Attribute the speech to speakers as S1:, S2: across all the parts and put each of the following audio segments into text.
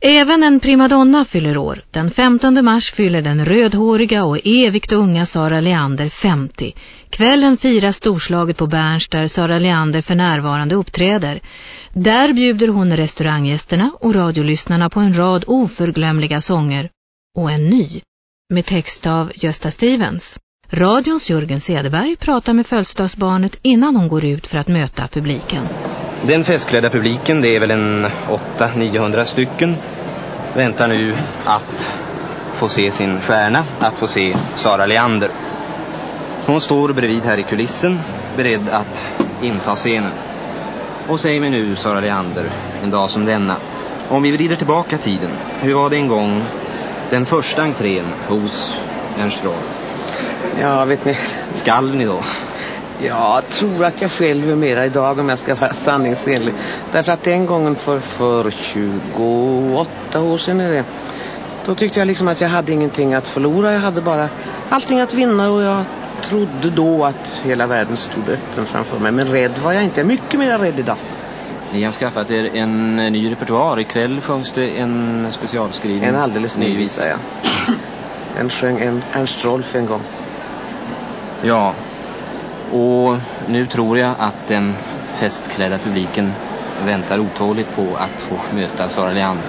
S1: Även en primadonna fyller år. Den 15 mars fyller den rödhåriga och evigt unga Sara Leander 50. Kvällen firas storslaget på Berns där Sara Leander för närvarande uppträder. Där bjuder hon restauranggästerna och radiolyssnarna på en rad oförglömliga sånger. Och en ny, med text av Gösta Stevens. Radions Jörgen Sederberg pratar med födelsedagsbarnet innan hon går ut för att möta publiken.
S2: Den festklädda publiken, det är väl en 800-900 stycken, väntar nu att få se sin stjärna, att få se Sara Leander. Hon står bredvid här i kulissen, beredd att inta scenen. Och säg mig nu, Sara Leander, en dag som denna, om vi vrider tillbaka tiden, hur var det en gång den första entrén hos Ernst Roll?
S3: Ja, vet ni.
S2: Skall ni då?
S3: Jag tror att jag själv är mera idag om jag ska vara sanningsenlig. Därför att den gången för, för 28 år sedan är det. Då tyckte jag liksom att jag hade ingenting att förlora. Jag hade bara allting att vinna och jag trodde då att hela världen stod öppen framför mig. Men rädd var jag inte. Mycket mer rädd idag.
S2: Ni har skaffat er en ny repertoar. Ikväll sjöngs det en specialskriven.
S3: En alldeles ny visa, ja. En sjöng en Ernst Rolf en gång.
S2: Ja, och nu tror jag att den festklädda publiken väntar otåligt på att få möta Sara Leander.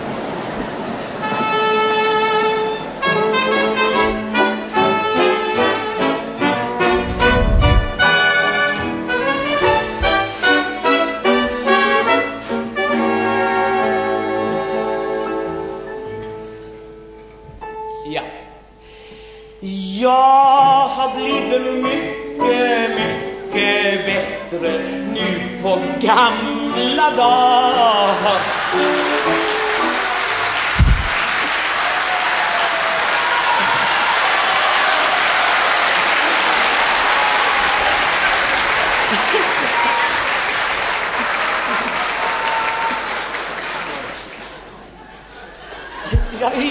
S4: Ja. Jag har blivit mycket, mycket mycket bättre nu på gamla dagar.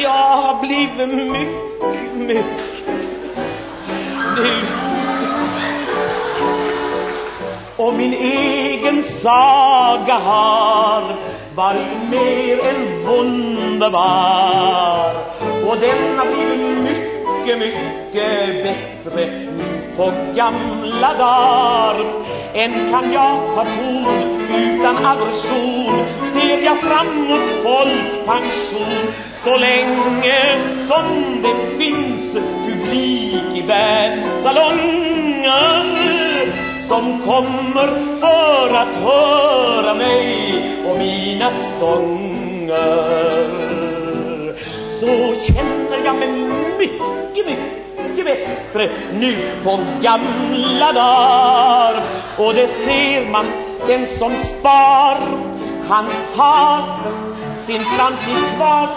S4: Jag har blivit mycket, mycket nu. Och min egen saga har varit mer än wunderbar. Och den har blivit mycket, mycket bättre nu på gamla dagar. Än kan jag ta ton utan aversion Ser jag fram mot folkpension Så länge som det finns publik i världssalongen som kommer för att höra mig och mina sånger. Så känner jag mig mycket, mycket bättre nu på gamla dagar. Och det ser man den som spar han har sin framtid kvar.